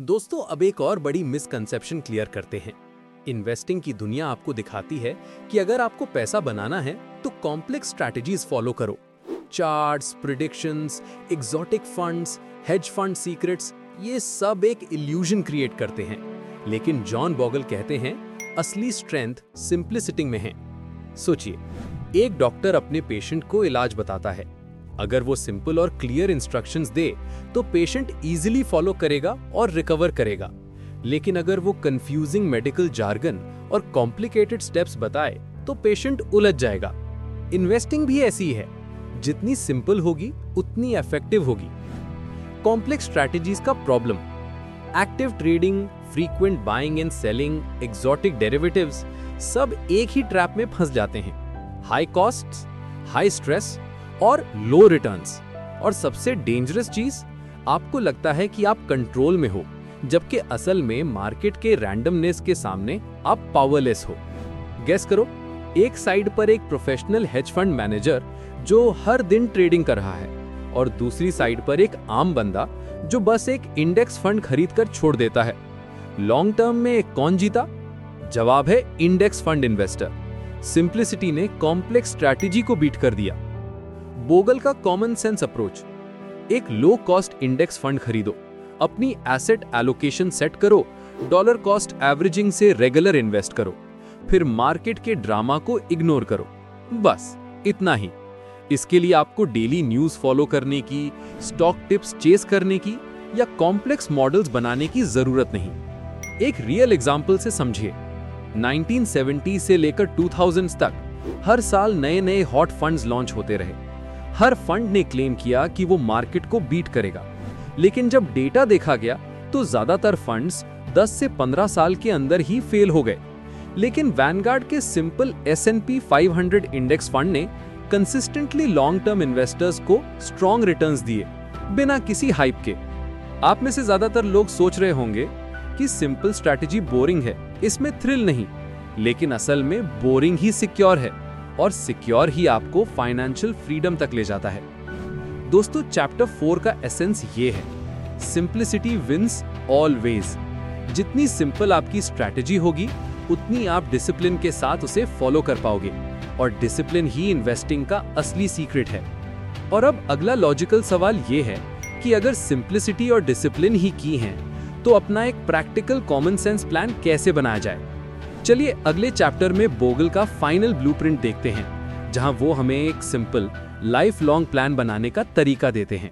दोस्तों, अब एक और बड़ी मिसकंसेप्शन क्लियर करते हैं। इन्वेस्टिंग की दुनिया आपको दिखाती है कि अगर आपको पैसा बनाना है तो कॉम्प्लेक्स स्ट्रैटेजीज फॉलो करो। Charts predictions exotic funds hedge fund secrets ये सब एक इल्यूजन क्रिएट करते हैं। लेकिन जॉन बॉगल कहते हैं, असली स्ट्रेंथ सिंप्लिसिटी में है। सोचिए, एक डॉक्टर अपने पेशेंट को इलाज बताता है। अगर वो सिंपल और क्लियर इंस्ट्रक्शंस दे तो पेशेंट इजीली फॉलो करेगा और रिकवर करेगा। लेकिन अगर वो कंफ्यूजिंग मेडिकल जार्गन और कॉम्प्लिकेटेड स्टेप्स बताए तो पेशेंट उलझ जाएगा। इन्वेस्टिंग भी ऐसी है। जितनी सिंपल होगी, उतनी इफ़ेक्टिव होगी। कॉम्प्लेक्स स्ट्रैटेजीज का problem active trading frequent buying and selling exotic derivatives सब एक ही ट्रैप में फंस जाते हैं। हाई कॉस्ट हाई स्ट्रेस और लो रिटर्न्स और सबसे डेंजरस चीज़, आपको लगता है कि आप कंट्रोल में हो, जबकि असल में मार्केट के रैंडमनेस के सामने आप पावरलेस हो। गेस करो, एक साइड पर एक प्रोफेशनल हेज फंड मैनेजर जो हर दिन ट्रेडिंग कर रहा है, और दूसरी साइड पर एक आम बंदा जो बस एक इंडेक्स फंड खरीद कर छोड़ देता है। लॉन्ग टर्म में कौन जीता? जवाब है इंडेक्स फंड इन्वेस्टर सिंप्लिसिटी ने कॉम्प्लेक्स स्ट्रैटेजी को बीट कर दिया। बोगल का कॉमन सेंस अप्रोच एक लो कॉस्ट इंडेक्स फंड खरीदो, अपनी एसेट एलोकेशन सेट करो डॉलर कॉस्ट एवरेजिंग से रेगुलर इन्वेस्ट करो, फिर मार्केट के ड्रामा को इग्नोर करो। बस, इतना ही। इसके लिए आपको डेली न्यूज़ फॉलो करने की स्टॉक टिप्स चेस करने की या कॉम्प्लेक्स मॉडल्स बनाने की ज़रूरत नहीं। एक रियल एग्ज़ाम्पल से समझिए। 1970 से लेकर 2000 तक हर साल नए नए हॉट फंड्स लॉन्च होते रहे। हर फंड ने क्लेम किया कि वो मार्केट को बीट करेगा। लेकिन जब डेटा देखा गया तो ज़्यादातर फंड्स 10 से 15 साल के अंदर ही फेल हो गए। लेकिन वैनगार्ड के simple S N P five index fund ने कंसिस्टेंटली लॉन्ग टर्म इन्वेस्टर्स को स्ट्रॉन्ग रिटर्न्स दिए, बिना किसी हाइप के। आप में से ज़्यादातर लोग सोच रहे होंगे कि सिंपल स्ट्रैटेजी बोरिंग है, इसमें थ्रिल नहीं, लेकिन असल में बोरिंग ही सिक्योर है। और सिक्योर ही आपको फाइनेंशियल फ्रीडम तक ले जाता है। दोस्तों चैप्टर फोर का एसेंस ये है। सिंप्लिसिटी विंस ऑलवेज जितनी सिंपल आपकी स्ट्रैटेजी होगी उतनी आप डिसिप्लिन के साथ उसे फॉलो कर पाओगे। और डिसिप्लिन ही इन्वेस्टिंग का असली सीक्रेट है। और अब अगला लॉजिकल सवाल ये है कि अगर सिंप्लिसिटी और डिसिप्लिन ही की हैं, तो अपना एक प्रैक्टिकल कॉमन सेंस प्लान कैसे बनाया जाए? चलिए अगले चैप्टर में बोगल का फाइनल ब्लूप्रिंट देखते हैं, जहाँ वो हमें एक सिंपल लाइफ लॉन्ग प्लान बनाने का तरीका देते हैं।